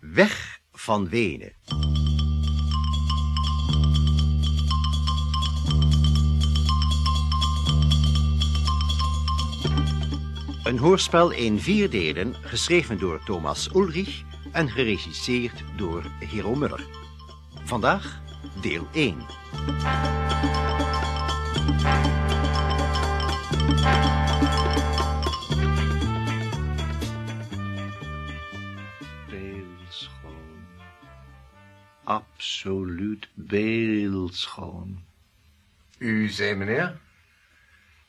Weg van Wenen. Een hoorspel in vier delen, geschreven door Thomas Ulrich en geregisseerd door Hero Muller. Vandaag deel 1. Absoluut beeldschoon. U zei meneer?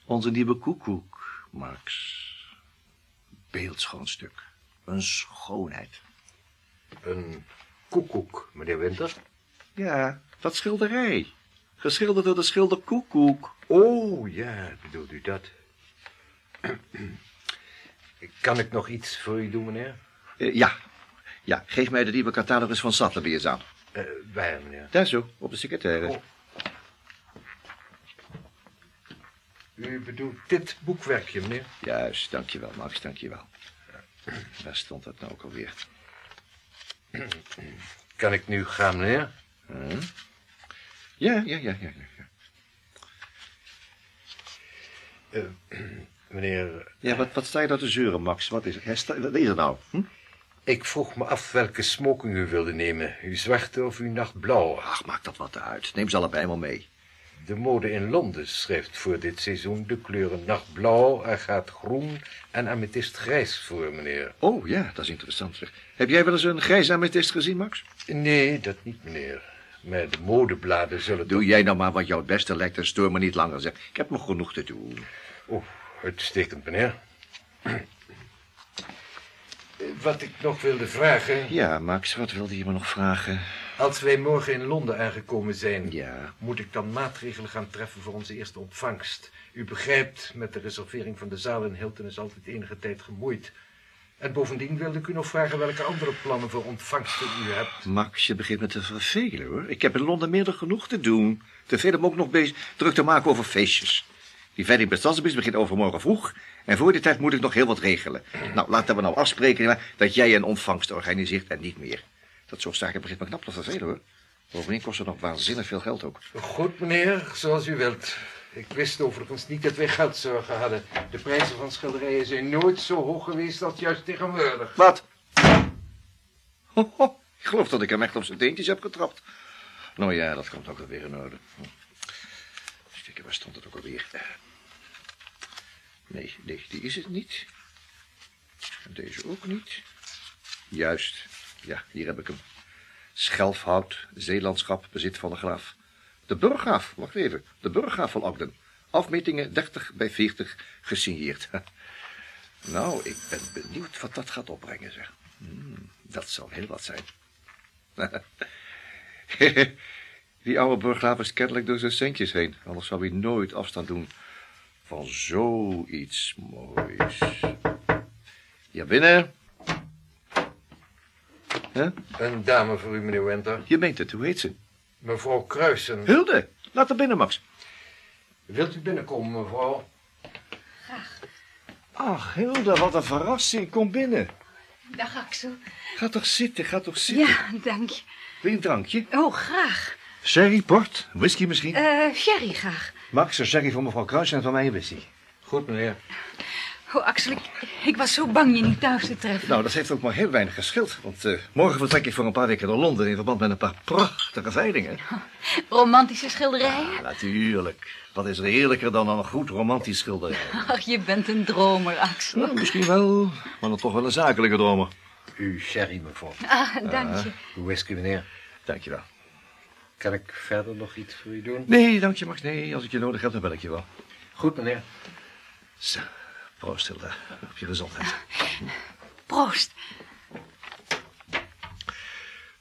Onze nieuwe koekoek, Max. Beeldschoon stuk. Een schoonheid. Een koekoek, meneer Winter. Ja, dat schilderij. Geschilderd door de schilder Koekoek. Oh, ja, bedoelt u dat? Kan ik nog iets voor u doen, meneer? Eh, ja. Ja, geef mij de nieuwe catalogus van Sattlebeers aan. Uh, waar, meneer? Daar zo, op de secretaire. Oh. U bedoelt dit boekwerkje, meneer? Juist, dankjewel, Max, dankjewel. Waar stond dat nou ook alweer? Kan ik nu gaan, meneer? Ja, ja, ja, ja. ja. Uh, meneer... Ja, wat, wat sta je nou te zeuren, Max? Wat is, het? wat is er nou? Hm? Ik vroeg me af welke smoking u wilde nemen. Uw zwarte of uw nachtblauwe? Ach, maak dat wat uit. Neem ze allebei maar mee. De mode in Londen schrijft voor dit seizoen de kleuren nachtblauw, agaatgroen en amethystgrijs voor, meneer. Oh, ja, dat is interessant. Zeg. Heb jij wel eens een grijs amethyst gezien, Max? Nee, dat niet, meneer. Maar de modebladen zullen... Doe jij nou maar wat jou het beste lijkt en stoor me niet langer, zeg. Ik heb nog genoeg te doen. Oh, uitstekend, meneer. Wat ik nog wilde vragen... Ja, Max, wat wilde je me nog vragen? Als wij morgen in Londen aangekomen zijn... Ja. moet ik dan maatregelen gaan treffen voor onze eerste ontvangst. U begrijpt, met de reservering van de zaal in Hilton is altijd enige tijd gemoeid. En bovendien wilde ik u nog vragen welke andere plannen voor ontvangsten u hebt. Max, je begint me te vervelen, hoor. Ik heb in Londen meer dan genoeg te doen. Te veel om ook nog bezig druk te maken over feestjes. Die Stadsbis begint overmorgen vroeg. En voor die tijd moet ik nog heel wat regelen. Nou, laten we nou afspreken dat jij een ontvangst organiseert en niet meer. Dat soort zaken begint me knap te vervelen, hoor. Bovendien kost het nog waanzinnig veel geld ook. Goed, meneer, zoals u wilt. Ik wist overigens niet dat wij geldzorgen hadden. De prijzen van schilderijen zijn nooit zo hoog geweest als juist tegenwoordig. Wat? Ho, ho. Ik geloof dat ik hem echt op zijn teentjes heb getrapt. Nou ja, dat komt ook alweer in orde. Eens kijken, waar stond het ook alweer? Nee, nee, die is het niet. En deze ook niet. Juist. Ja, hier heb ik hem. Schelfhout, zeelandschap, bezit van de graaf. De burggraaf, wacht even. De burggraaf van Ogden. Afmetingen 30 bij 40, gesigneerd. Nou, ik ben benieuwd wat dat gaat opbrengen, zeg. Hmm, dat zal heel wat zijn. Die oude burggraaf is kennelijk door zijn centjes heen. Anders zou hij nooit afstand doen van zoiets moois. Hier binnen. Huh? Een dame voor u, meneer Winter. Je meent het, hoe heet ze? Mevrouw Kruisen. Hulde, laat haar binnen, Max. Wilt u binnenkomen, mevrouw? Graag. Ach, Hilde, wat een verrassing. Kom binnen. Dag, Axel. Ga toch zitten, ga toch zitten. Ja, dank je. Wil je een drankje? Oh, graag. Sherry, port, whisky misschien? Eh, sherry graag. Max, een sherry voor mevrouw Kruis en van mij een whisky. Goed, meneer. Oh, Axel, ik, ik was zo bang je niet thuis te treffen. Nou, dat heeft ook maar heel weinig geschild. Want eh, morgen vertrek ik voor een paar weken naar Londen... in verband met een paar prachtige veilingen. Romantische schilderijen? Ja, natuurlijk. Wat is er heerlijker dan een goed romantisch schilderij? Ach, je bent een dromer, Axel. Nou, misschien wel, maar dan toch wel een zakelijke dromer. Uw sherry, mevrouw. Ah, dank je. Uw whisky, meneer. Dank je wel. Kan ik verder nog iets voor u doen? Nee, dank je, Max. Nee, als ik je nodig heb, dan bel ik je wel. Goed, meneer. Zo, proost, Hilda. Op je gezondheid. Proost.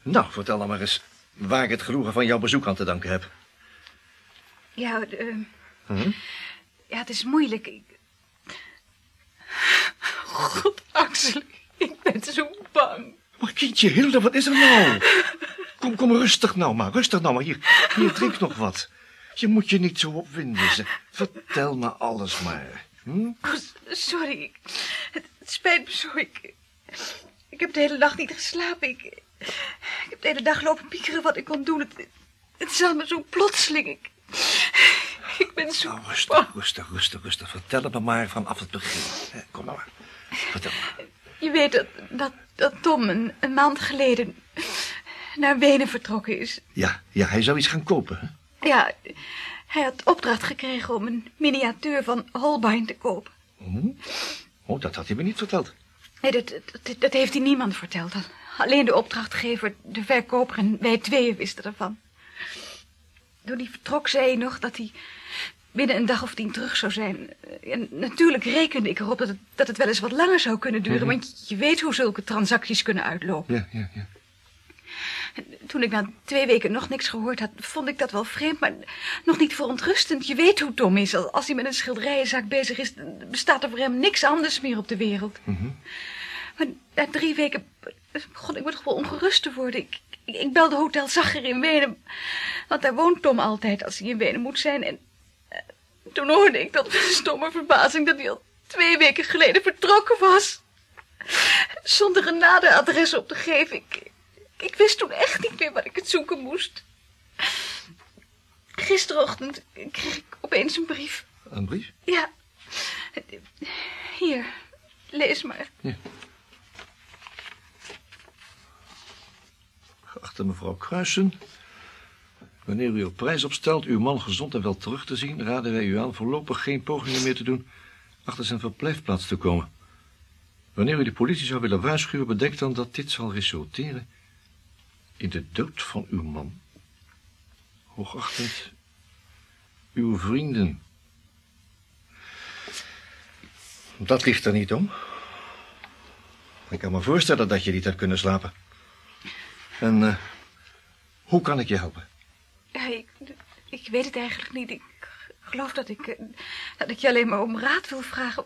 Nou, vertel dan maar eens waar ik het genoegen van jouw bezoek aan te danken heb. Ja, uh, Hm? ja, het is moeilijk. Ik... God, Axel, ik ben zo bang. Maar kindje, Hilda, wat is er nou? Kom, kom, rustig nou maar, rustig nou maar. Hier, hier, drink nog wat. Je moet je niet zo opwinden. Zeg. Vertel me alles maar. Hm? Oh, sorry, het, Het spijt me zo. Ik, ik heb de hele nacht niet geslapen. Ik, ik heb de hele dag lopen piekeren wat ik kon doen. Het, het is allemaal zo plotseling. Ik, ik ben zo... Oh, rustig, rustig, rustig, rustig. Vertel het me maar vanaf het begin. Kom nou maar. Vertel maar. Je weet dat, dat, dat Tom een, een maand geleden naar Wenen vertrokken is. Ja, ja, hij zou iets gaan kopen. Hè? Ja, hij had opdracht gekregen om een miniatuur van Holbein te kopen. Oh, dat had hij me niet verteld. Nee, dat, dat, dat heeft hij niemand verteld. Alleen de opdrachtgever, de verkoper en wij tweeën wisten ervan. Toen hij vertrok, zei hij nog dat hij binnen een dag of tien terug zou zijn. En natuurlijk rekende ik erop dat het, dat het wel eens wat langer zou kunnen duren... want je weet hoe zulke transacties kunnen uitlopen. Ja, ja, ja. Toen ik na twee weken nog niks gehoord had, vond ik dat wel vreemd, maar nog niet verontrustend. Je weet hoe Tom is. Als hij met een schilderijenzaak bezig is, bestaat er voor hem niks anders meer op de wereld. Maar na drie weken begon ik me toch wel ongerust te worden. Ik, ik, ik belde Hotel Zagger in Wenen, want daar woont Tom altijd als hij in Wenen moet zijn. En eh, toen hoorde ik tot mijn stomme verbazing dat hij al twee weken geleden vertrokken was. Zonder een nader adres op te geven. Ik, ik wist toen echt niet meer waar ik het zoeken moest. Gisterochtend kreeg ik opeens een brief. Een brief? Ja. Hier, lees maar. Geachte mevrouw Kruisen. Wanneer u op prijs opstelt uw man gezond en wel terug te zien... raden wij u aan voorlopig geen pogingen meer te doen... achter zijn verblijfplaats te komen. Wanneer u de politie zou willen waarschuwen... bedenk dan dat dit zal resulteren... in de dood van uw man. Hoogachtend... uw vrienden. Dat ligt er niet om. Ik kan me voorstellen dat je niet hebt kunnen slapen. En eh, hoe kan ik je helpen? Ja, ik, ik weet het eigenlijk niet. Ik geloof dat ik, eh, dat ik je alleen maar om raad wil vragen.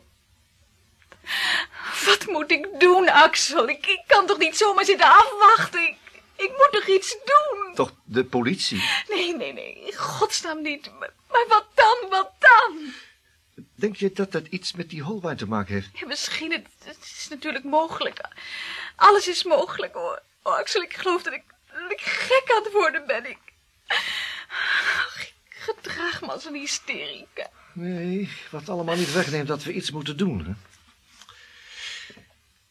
Wat moet ik doen, Axel? Ik, ik kan toch niet zomaar zitten afwachten? Ik, ik moet toch iets doen? Toch de politie? Nee, nee, nee. In godsnaam niet. Maar, maar wat dan? Wat dan? Denk je dat dat iets met die holwijn te maken heeft? Ja, misschien. Het, het is natuurlijk mogelijk. Alles is mogelijk, hoor. Oh, Axel, ik geloof dat ik, dat ik gek aan het worden ben. Ik, Ach, ik gedraag me als een hysterica. Nee, wat allemaal niet wegneemt dat we iets moeten doen. Hè?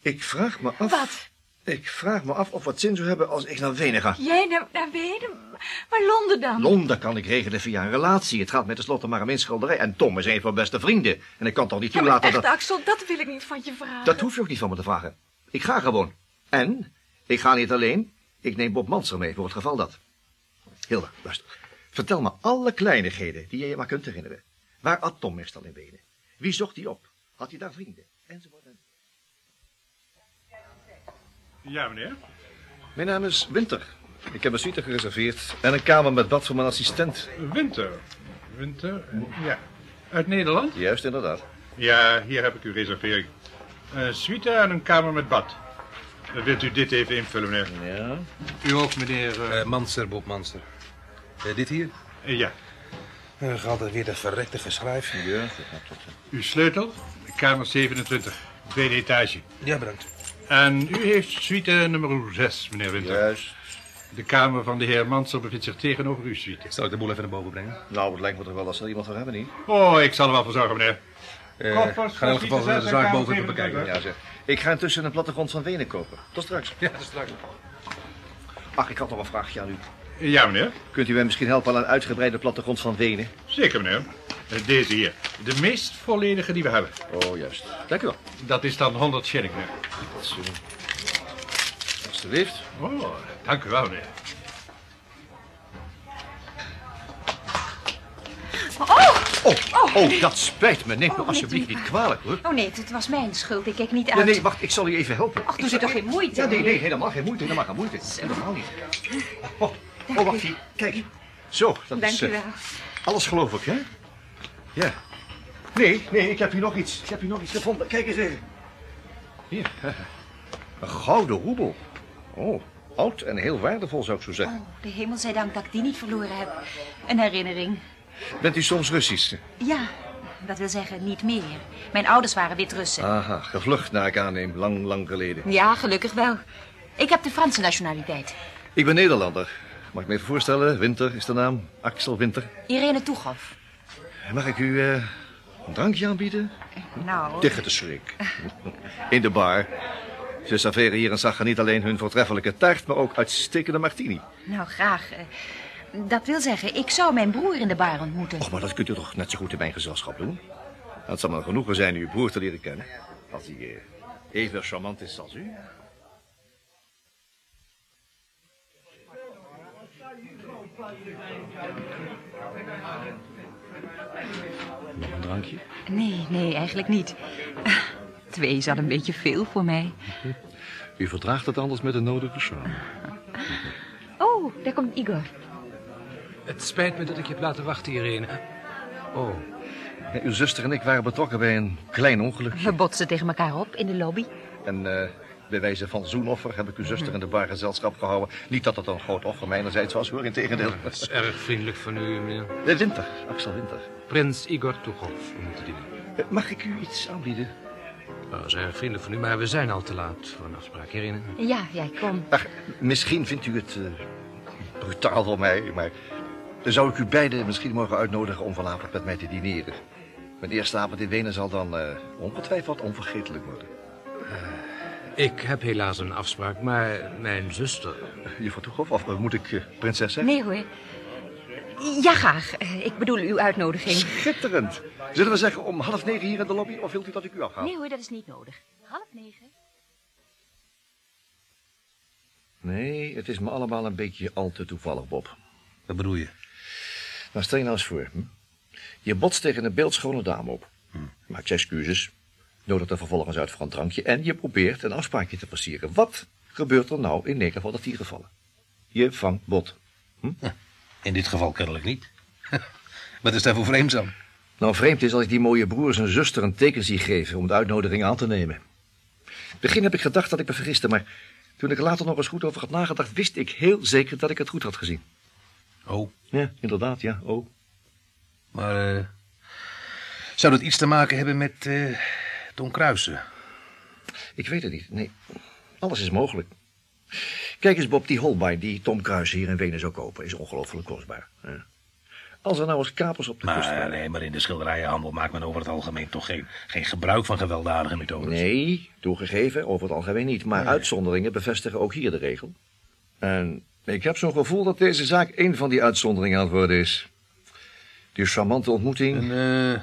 Ik vraag me af... Wat? Ik vraag me af of het zin zou hebben als ik naar Wenen ga. Jij naar, naar Wenen? Maar Londen dan? Londen kan ik regelen via een relatie. Het gaat met tenslotte maar om een schilderij. En Tom is een van mijn beste vrienden. En ik kan toch niet Ja, toelaten echt, dat... Axel, dat wil ik niet van je vragen. Dat hoef je ook niet van me te vragen. Ik ga gewoon. En ik ga niet alleen. Ik neem Bob Manser mee voor het geval dat. Hilda, luister. Vertel me alle kleinigheden die je je maar kunt herinneren. Waar at Tom meestal in Wenen? Wie zocht hij op? Had hij daar vrienden? Enzovoort. Ja, meneer. Mijn naam is Winter. Ik heb een suite gereserveerd en een kamer met bad voor mijn assistent. Winter. Winter, ja. Uit Nederland? Juist, inderdaad. Ja, hier heb ik uw reservering. Een suite en een kamer met bad. Dan wilt u dit even invullen, meneer? Ja. U ook, meneer... eh, Eh, Manser, Bob Manser. Eh, dit hier? eh, ja. Uh, gaat er weer de verrekte geschrijf. Ja, dat gaat tot. Uw sleutel? Kamer 27, tweede etage. Ja, bedankt. En u heeft suite nummer 6, meneer Winter. Juist. De kamer van de heer Mansel bevindt zich tegenover uw suite. Zal ik de boel even naar boven brengen? Nou, het lijkt me toch wel als er iemand voor hebben, niet? Oh, ik zal er wel voor zorgen, meneer. Eh, Koffers, ga in elk geval de zaak en boven even bekijken. 27. Ja, zeg. Ik ga intussen een plattegrond van Wenen kopen. Tot straks. Ja, dat is straks. Ach, ik had nog een vraagje aan u. Ja, meneer. Kunt u mij misschien helpen aan een uitgebreide plattegrond van Wenen? Zeker, meneer. Eh, Deze hier. De meest volledige die we hebben. Oh, juist. Dank u wel. Dat is dan 100 shilling, meneer. Alsjeblieft. Oh, dank u wel, meneer. Oh, oh, dat spijt me. Neem me Oh, alsjeblieft niet kwalijk, hoor. Oh nee, het was mijn schuld. Ik keek niet uit. Nee, nee, wacht. Ik zal u even helpen. Ach, doe zal- toch geen moeite? Ja, nee, nee, helemaal geen moeite. Helemaal geen moeite. Helemaal niet. Oh, oh wacht. hier. Kijk. Zo, dat Dank is u eh, alles geloof ik, hè? Ja. Nee, nee, ik heb hier nog iets. Ik heb hier nog iets gevonden. Kijk eens even. Hier. Een gouden roebel. Oh, oud en heel waardevol, zou ik zo zeggen. Oh, de hemel zij dank dat ik die niet verloren heb. Een herinnering. Bent u soms Russisch? Ja, Dat wil zeggen, niet meer. Mijn ouders waren Wit-Russen. Aha, gevlucht naar ik aanneem. Lang, lang geleden. Ja, gelukkig wel. Ik heb de Franse nationaliteit. Ik ben Nederlander. Mag ik me even voorstellen? Winter is de naam. Axel Winter. Irene Toegoff. Mag ik u eh, een drankje aanbieden? Nou, Tegen de schrik. In de bar. Ze serveren hier in Sacha niet alleen hun voortreffelijke taart, maar ook uitstekende martini. nou graag. Eh, Dat wil zeggen, ik zou mijn broer in de bar ontmoeten. Och, maar dat kunt u toch net zo goed in mijn gezelschap doen? Het zal me genoegen zijn uw broer te leren kennen. Als hij eh, even charmant is als u. drankje? Nee, nee, eigenlijk niet. Twee is al een beetje veel voor mij. U verdraagt het anders met de nodige charme. Oh, daar komt Igor. Het spijt me dat ik je heb laten wachten, Irene. Oh, Ja, uw zuster en ik waren betrokken bij een klein ongeluk. We botsen tegen elkaar op in de lobby. En eh, bij wijze van zoenoffer heb ik uw zuster in de bar gezelschap gehouden. Niet dat het een groot offer mijnerzijds was, hoor, in tegendeel. dat is erg vriendelijk van u, meneer. De Winter, Axel Winter. Prins Igor Tuchov, we moeten dienen. Eh, Mag ik u iets aanbieden? Nou, dat is erg vriendelijk van u, maar we zijn al te laat voor een afspraak, Irene. Ja, ja, kom. Ach, misschien vindt u het eh, brutaal voor mij, maar... dan zou ik u beiden misschien morgen uitnodigen om vanavond met mij te dineren. Mijn eerste avond in Wenen zal dan eh, ongetwijfeld onvergetelijk worden. Ik heb helaas een afspraak, maar mijn zuster... Juffrouw Toegoff, of moet ik eh, prinses zeggen? Nee hoor. Ja, graag. Ik bedoel uw uitnodiging. Schitterend. Zullen we zeggen om half negen hier in de lobby, of wilt u dat ik u afhaal? Nee hoor, dat is niet nodig. Half negen. Nee, het is me allemaal een beetje al te toevallig, Bob. Wat bedoel je? Nou, stel je nou eens voor. Hm? Je botst tegen een beeldschone dame op. Hm. Maakt je excuses. Nodigt er vervolgens uit voor een drankje. En je probeert een afspraakje te passeren. Wat gebeurt er nou in 9 van de 10 gevallen? Je vangt bot. In dit geval kennelijk niet. Wat is daar voor vreemd aan? Nou, vreemd is als ik die mooie broers en zuster een teken zie geven om de uitnodiging aan te nemen. In het begin heb ik gedacht dat ik me vergiste, maar toen ik er later nog eens goed over had nagedacht, wist ik heel zeker dat ik het goed had gezien. Oh, Ja, inderdaad, ja, oh. maar... eh, zou dat iets te maken hebben met eh Don Kruisen? Ik weet het niet, nee. Alles is mogelijk. Kijk eens, Bob, die Holbein die Tom Kruis hier in Wenen zou kopen, is ongelooflijk kostbaar. hè. Als er nou eens kapers op de kust Maar waren. nee, maar in de schilderijenhandel maakt men over het algemeen toch geen, geen gebruik van gewelddadige methodes. Nee, toegegeven, over het algemeen niet. Maar uitzonderingen bevestigen ook hier de regel. En ik heb zo'n gevoel dat deze zaak één van die uitzonderingen aan het worden is. Die charmante ontmoeting. Een, eh,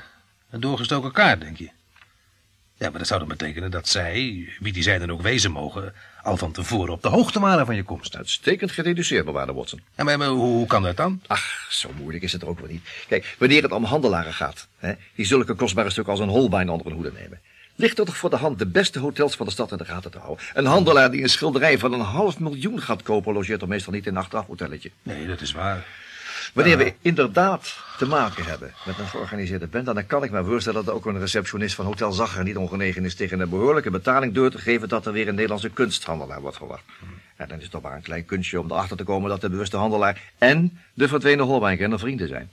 een doorgestoken kaart, denk je? Ja, maar dat zou dan betekenen dat zij, wie die zij dan ook wezen mogen, al van tevoren op de hoogte waren van je komst. Uitstekend gededuceerd, bewaarde Watson. Ja, maar, maar hoe, hoe kan dat dan? Ach, zo moeilijk is het er ook wel niet. Kijk, wanneer het om handelaren gaat, hè, die zulke kostbare stukken als een Holbein onder hun hoede nemen, ligt er toch voor de hand de beste hotels van de stad in de gaten te houden. Een handelaar die een schilderij van een half miljoen gaat kopen, logeert er meestal niet in een achterafhotelletje. Nee, dat is waar. Wanneer we inderdaad te maken hebben met een georganiseerde band, dan kan ik me voorstellen dat ook een receptionist van Hotel Zagger niet ongenegen is tegen een behoorlijke betaling door te geven dat er weer een Nederlandse kunsthandelaar wordt verwacht. En dan is het toch maar een klein kunstje om erachter te komen dat de bewuste handelaar en de verdwenen Holbein vrienden zijn.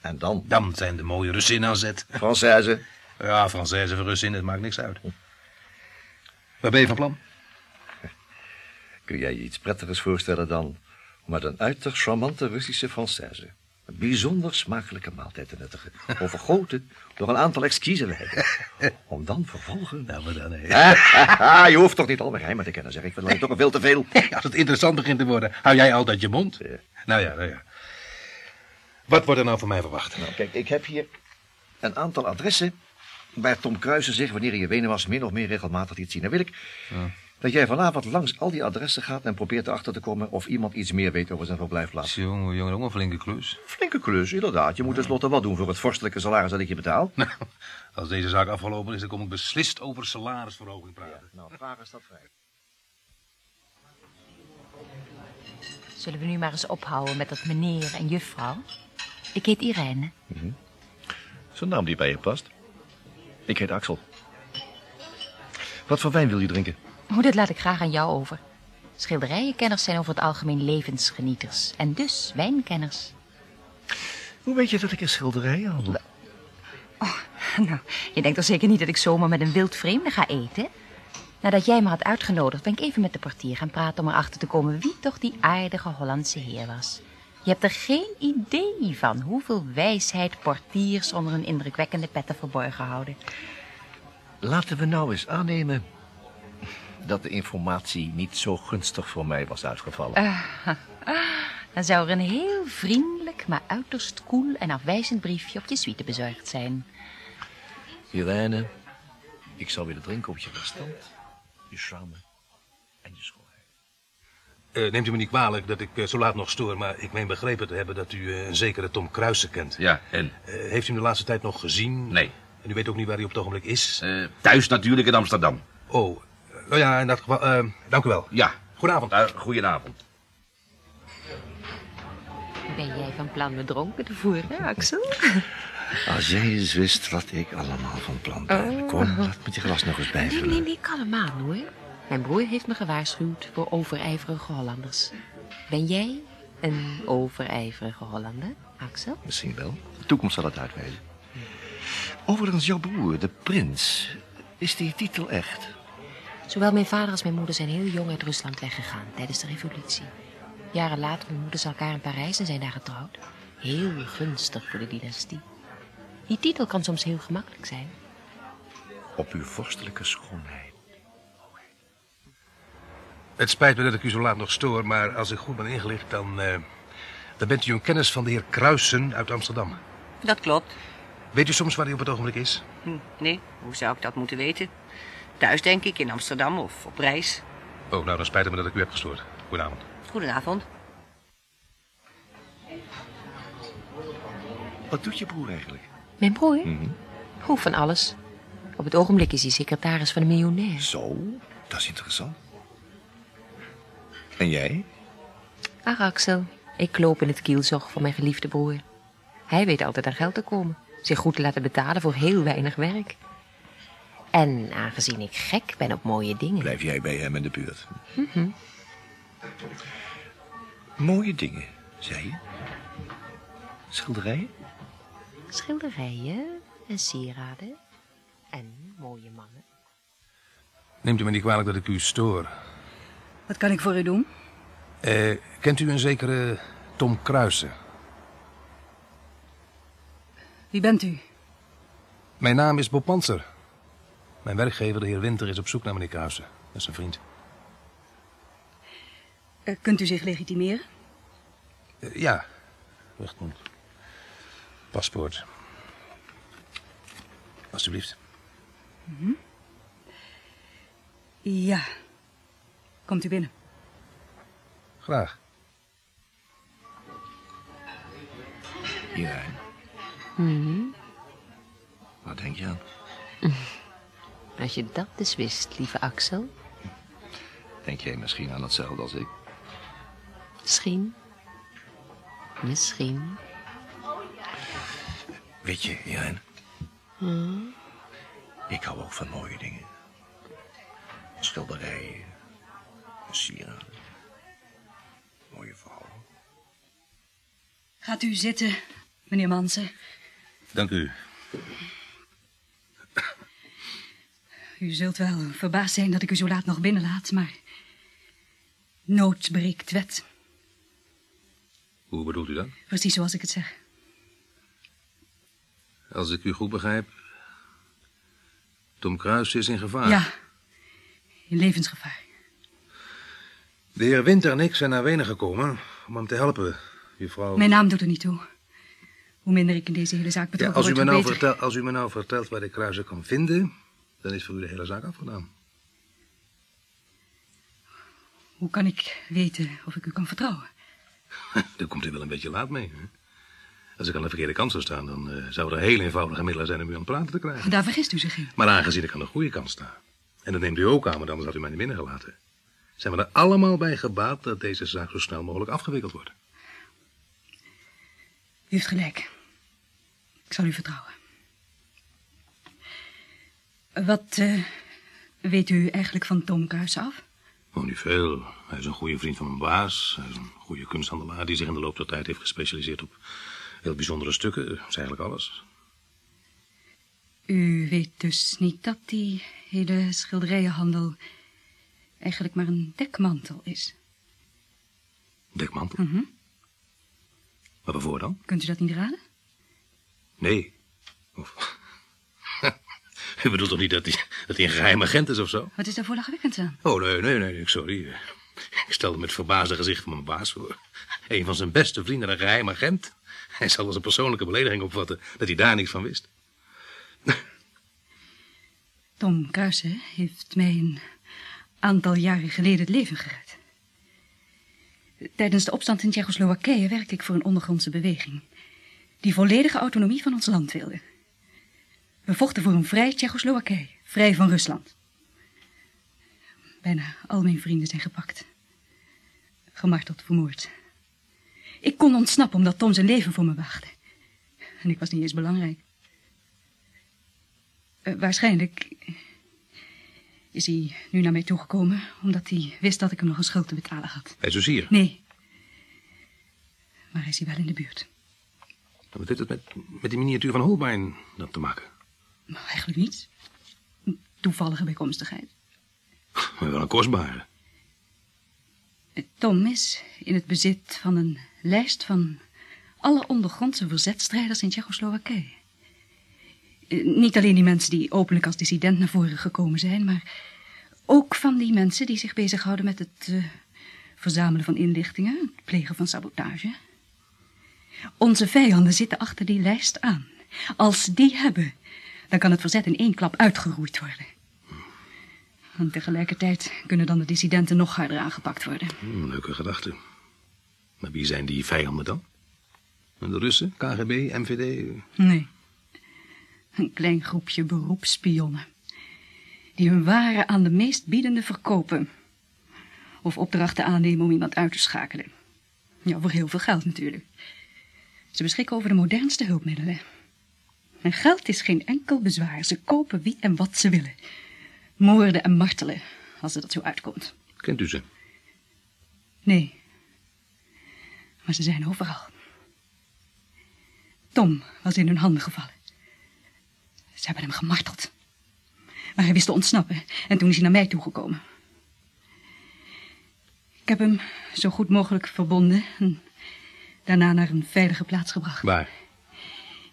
En dan, Dan zijn de mooie Russinnen aan zet. Française, Ja, Française of Russin, het maakt niks uit. Waar ben je van plan? kun jij je iets prettigers voorstellen dan met een uiterst charmante Russische Française. Een bijzonder smakelijke maaltijd te nuttigen. Overgoten door een aantal exquise wijnen. Om dan vervolgens... Nou, maar dan, nee. je hoeft toch niet al mijn geheimen te kennen, zeg ik. Dat lijkt toch al veel te veel. Als het interessant begint te worden, hou jij altijd je mond. Ja. Nou ja, nou ja. Wat wordt er nou van mij verwacht? Nou, kijk, ik heb hier een aantal adressen... waar Tom Kruijsen zich, wanneer hij in Wenen was... min of meer regelmatig liet zien. Dan wil ik dat jij vanavond langs al die adressen gaat... en probeert erachter te komen of iemand iets meer weet over zijn verblijfplaats. Jongen, jongen, jongen, flinke klus. Flinke klus, inderdaad. Je moet tenslotte wat doen voor het vorstelijke salaris dat ik je betaal. Nou, als deze zaak afgelopen is, dan kom ik beslist over salarisverhoging praten. Nou, vraag is dat vrij. Zullen we nu maar eens ophouden met dat meneer en juffrouw? Ik heet Irene. Zo'n naam die bij je past. Ik heet Axel. Wat voor wijn wil je drinken? Oh, dat laat ik graag aan jou over. Schilderijenkenners zijn over het algemeen levensgenieters. En dus wijnkenners. Hoe weet je dat ik een schilderij handel? Nou, je denkt toch zeker niet dat ik zomaar met een wild vreemde ga eten? Nadat jij me had uitgenodigd, ben ik even met de portier gaan praten... om erachter te komen wie toch die aardige Hollandse heer was. Je hebt er geen idee van hoeveel wijsheid portiers... onder een indrukwekkende petten verborgen houden. Laten we nou eens aannemen dat de informatie niet zo gunstig voor mij was uitgevallen. Dan zou er een heel vriendelijk, maar uiterst koel en afwijzend briefje op je suite bezorgd zijn. Irene, ik zal willen drinken op je verstand, je charme en je schoonheid. Eh, neemt u me niet kwalijk dat ik eh, zo laat nog stoor, maar ik meen begrepen te hebben dat u eh, een zekere Tom Kruisen kent. Ja, en? Eh, heeft u hem de laatste tijd nog gezien? Nee. En u weet ook niet waar hij op het ogenblik is? Eh, thuis natuurlijk in Amsterdam. Oh, nou ja, in dat geval, eh, dank u wel. Ja. Goedenavond. Uh, goedenavond. Ben jij van plan me dronken te voeren, Axel? Als jij eens wist wat ik allemaal van plan ben. Kom, laat me die glas nog eens Nee, bijvullen. nee, nee, kalm aan hoor. Mijn broer heeft me gewaarschuwd voor overijverige Hollanders. Ben jij een overijverige Hollander, Axel? Misschien wel. De toekomst zal het uitwijzen. Overigens, jouw broer, de prins, is die titel echt? Zowel mijn vader als mijn moeder zijn heel jong uit Rusland weggegaan tijdens de revolutie. Jaren later ontmoetten ze elkaar in Parijs en zijn daar getrouwd. Heel gunstig voor de dynastie. Die titel kan soms heel gemakkelijk zijn. Op uw vorstelijke schoonheid. Het spijt me dat ik u zo laat nog stoor, maar als ik goed ben ingelicht, dan, eh, dan bent u een kennis van de heer Kruisen uit Amsterdam. Dat klopt. Weet u soms waar hij op het ogenblik is? Hm, nee, hoe zou ik dat moeten weten? Thuis denk ik, in Amsterdam of op reis. Oh, nou, dan spijt het me dat ik u heb gestoord. Goedenavond. Goedenavond. Wat doet je broer eigenlijk? Mijn broer? Mhm. Hoe van alles. Op het ogenblik is hij secretaris van een miljonair. Zo, dat is interessant. En jij? Ach, Axel, ik loop in het kielzog van mijn geliefde broer. Hij weet altijd aan geld te komen. Zich goed te laten betalen voor heel weinig werk. En aangezien ik gek ben op mooie dingen... Blijf jij bij hem in de buurt. Mhm. Mooie dingen, zei je? Schilderijen? Schilderijen en sieraden en mooie mannen. Neemt u me niet kwalijk dat ik u stoor. Wat kan ik voor u doen? Eh, kent u een zekere Tom Kruisen? Wie bent u? Mijn naam is Bob Panzer. Mijn werkgever, de heer Winter, is op zoek naar meneer Kruisen. Dat is een vriend. Eh, kunt u zich legitimeren? Eh, ja. Wacht, moet. Paspoort. Alsjeblieft. Mhm. Ja. Komt u binnen. Graag. Irene, Mhm. wat denk je aan? Als je dat dus wist, lieve Axel. Denk jij misschien aan hetzelfde als ik? Misschien. Misschien. Weet je, Irene, Hm? ik hou ook van mooie dingen. Schilderijen, sieraden, mooie vrouwen. Gaat u zitten, meneer Mansen. Dank u. U zult wel verbaasd zijn dat ik u zo laat nog binnenlaat, maar... Nood breekt wet. Hoe bedoelt u dat? Precies zoals ik het zeg. Als ik u goed begrijp... Tom Kruis is in gevaar. Ja, in levensgevaar. De heer Winter en ik zijn naar Wenen gekomen om hem te helpen, juffrouw... Mijn naam doet er niet toe. Hoe minder ik in deze hele zaak Ja, betrokken als, u me nou beter. vertel, als u me nou vertelt waar ik Kruisen kan vinden... dan is voor u de hele zaak afgedaan. Hoe kan ik weten of ik u kan vertrouwen? Daar komt u wel een beetje laat mee. Hè? Als ik aan de verkeerde kant zou staan... dan eh, zouden er heel eenvoudige middelen zijn om u aan het praten te krijgen. Daar vergist u zich in. Maar aangezien ik aan de goede kant sta... en dat neemt u ook aan, want anders had u mij niet binnengelaten... zijn we er allemaal bij gebaat dat deze zaak zo snel mogelijk afgewikkeld wordt. U heeft gelijk. Ik zal u vertrouwen. Wat eh, weet u eigenlijk van Tom Kruis af? Oh, niet veel. Hij is een goede vriend van mijn baas. Hij is een goede kunsthandelaar die zich in de loop der tijd heeft gespecialiseerd op heel bijzondere stukken. Dat is eigenlijk alles. U weet dus niet dat die hele schilderijenhandel eigenlijk maar een dekmantel is. Dekmantel? Mhm. Maar waarvoor dan? Kunt u dat niet raden? Nee. Of... U bedoelt toch niet dat hij, dat hij een geheim agent is of zo? Wat is daar voor lachwekkend aan? Oh, nee, nee, nee, sorry. Ik stelde met verbaasde gezicht van mijn baas voor. Een van zijn beste vrienden, een geheim agent. Hij zal als een persoonlijke belediging opvatten dat hij daar niks van wist. Tom Kruijsen heeft mij een aantal jaren geleden het leven gered. Tijdens de opstand in Tsjechoslowakije werkte ik voor een ondergrondse beweging... die volledige autonomie van ons land wilde. We vochten voor een vrij Tsjechoslowakije, vrij van Rusland. Bijna al mijn vrienden zijn gepakt. Gemarteld, vermoord. Ik kon ontsnappen omdat Tom zijn leven voor me waagde. En ik was niet eens belangrijk. Uh, waarschijnlijk is hij nu naar mij toegekomen... omdat hij wist dat ik hem nog een schuld te betalen had. Hij is dus? Nee. Maar hij is hier wel in de buurt. Wat heeft het met, met die miniatuur van Holbein dan te maken? Maar eigenlijk niets. Een toevallige bijkomstigheid. Maar wel een kostbare. Tom is in het bezit van een lijst van alle ondergrondse verzetstrijders in Tsjechoslowakije. Eh, Niet alleen die mensen die openlijk als dissident naar voren gekomen zijn, maar ook van die mensen die zich bezighouden met het uh, verzamelen van inlichtingen, het plegen van sabotage. Onze vijanden zitten achter die lijst aan. Als die hebben, dan kan het verzet in één klap uitgeroeid worden. En tegelijkertijd kunnen dan de dissidenten nog harder aangepakt worden. Hmm, leuke gedachte. Maar wie zijn die vijanden dan? De Russen, KGB, MVD? Nee. Een klein groepje beroepsspionnen. Die hun waren aan de meest biedende verkopen. Of opdrachten aannemen om iemand uit te schakelen. Ja, voor heel veel geld natuurlijk. Ze beschikken over de modernste hulpmiddelen. En geld is geen enkel bezwaar. Ze kopen wie en wat ze willen. Moorden en martelen, als het dat zo uitkomt. Kent u ze? Nee. Maar ze zijn overal. Tom was in hun handen gevallen. Ze hebben hem gemarteld. Maar hij wist te ontsnappen en toen is hij naar mij toegekomen. Ik heb hem zo goed mogelijk verbonden en daarna naar een veilige plaats gebracht. Waar?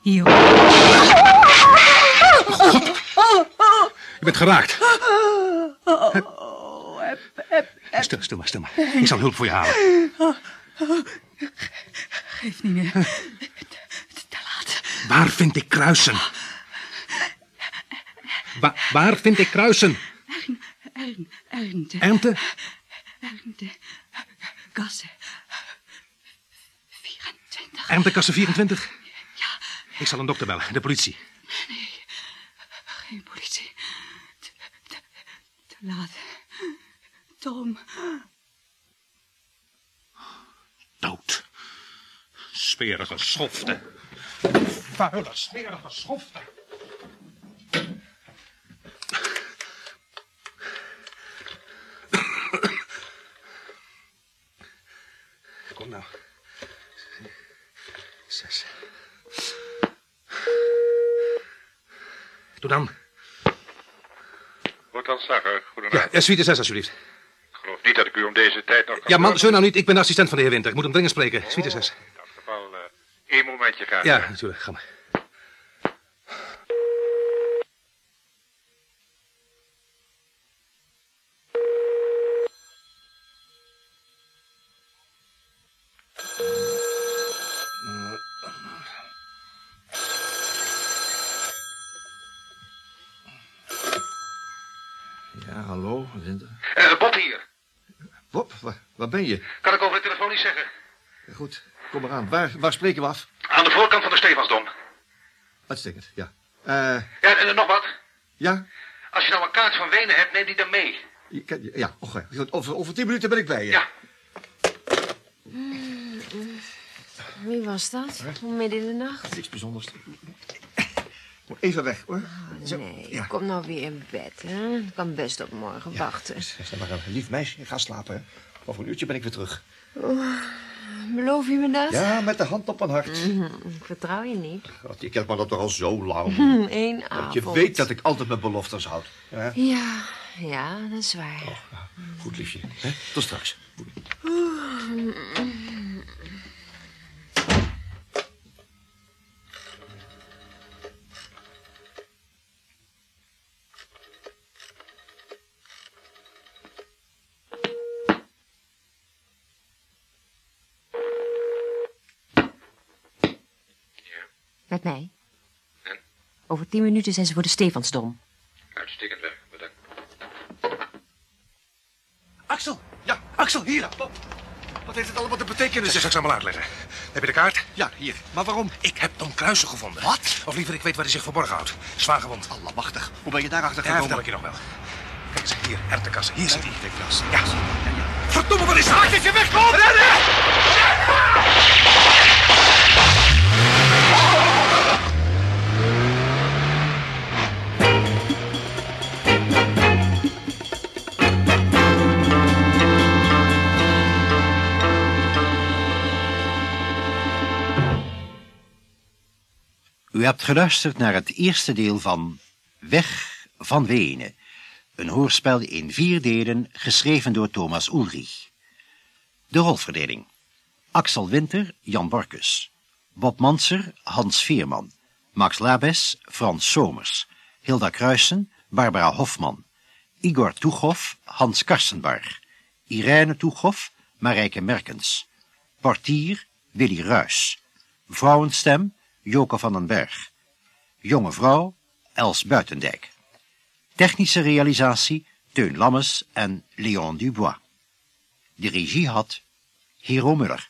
Hier. Je bent geraakt. Oh. Stil, stil maar, stil maar. Ik zal hulp voor je halen. Geef niet meer. Te laat. Waar vind ik kruisen? Wa waar vind ik kruisen? Ern, Ernte. Ernte? Ernte. Kasse. 24. Ernte, 24? Ik zal een dokter bellen, de politie. Nee, geen politie. Te, te, te laat. Tom. Dood. Smerige schofte. Vuile, smerige schofte. Kom nou. Dan. Rotan Sager, Ja, goedenavond. ja, suite 6 alsjeblieft. Ik geloof niet dat ik u om deze tijd nog kan Ja, man, zo nou niet. Ik ben de assistent van de heer Winter. Ik moet hem dringend spreken. Suite 6. In dat geval één momentje graag. Ja, natuurlijk. Ga maar. Ja, hallo, Winter. Eh, Bob hier. Bob, waar, waar ben je? Kan ik over de telefoon niet zeggen. Goed, kom maar aan. Waar, waar spreken we af? Aan de voorkant van de Stefansdom. Uitstekend, ja. Eh, Ja, en nog wat. ja? Als je nou een kaart van Wenen hebt, neem die dan mee. Je kan- Ja, oh, ja. Goed, over, over tien minuten ben ik bij je. Ja. Wie was dat? Om midden in de nacht? Niks bijzonders. Moet Even weg, hoor. Zo, Nee, ja. kom nou weer in bed, hè? Ik kan best op morgen wachten. Zeg maar een lief meisje, ga slapen, hè. Over een uurtje ben ik weer terug. Oh, Beloof je me dat? Ja, met de hand op mijn hart. Mhm, Ik vertrouw je niet. God, je kent me dat toch al zo lang. Eén Want avond. je weet dat ik altijd mijn beloftes houd. Ja? Ja, ja, dat is waar. Goed, liefje. Hè? Tot straks. Met mij. En? Over tien minuten zijn ze voor de Stefansdom. Uitstekend werk, bedankt. Axel! Ja, Axel, hier. Wat, wat heeft het allemaal te betekenen? Zeg, ik zal maar uitleggen. Heb je de kaart? Ja, hier. Maar waarom? Ik heb Tom Kruisen gevonden. Wat? Of liever, ik weet waar hij zich verborgen houdt. Zwaar gewond. Allemachtig. Hoe ben je daarachter Ja, gekomen? vertel ik je nog wel. Kijk eens, hier, hertenkassen. Hier zit hij. Ja. ja, ja. Verdomme, wat is dat? dat je wegkomt! Rennen! U hebt geluisterd naar het eerste deel van Weg van Wenen. Een hoorspel in vier delen, geschreven door Thomas Ulrich. De rolverdeling. Axel Winter, Jan Borkus. Bob Manser, Hans Veerman. Max Labes, Frans Somers. Hilda Kruisen, Barbara Hofman. Igor Tuchoff, Hans Karsenbarg. Irene Tuchoff, Marijke Merkens. Portier, Willy Ruys. Vrouwenstem, Joke van den Berg. Jonge vrouw, Els Buitendijk. Technische realisatie, Teun Lammes en Leon Dubois. De regie had Hero Muller.